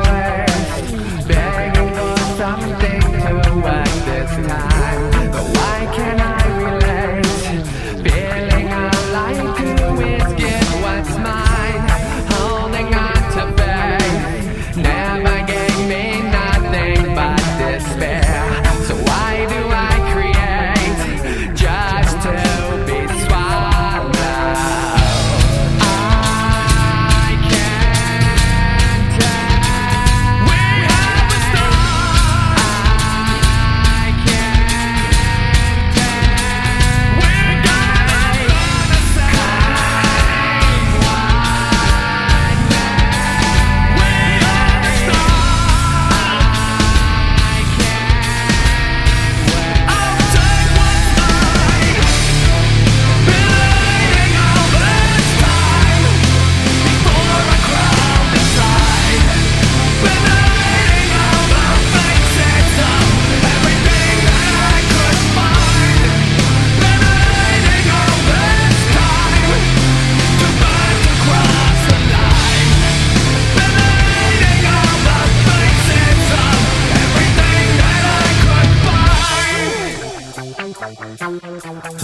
last trong trong trong trong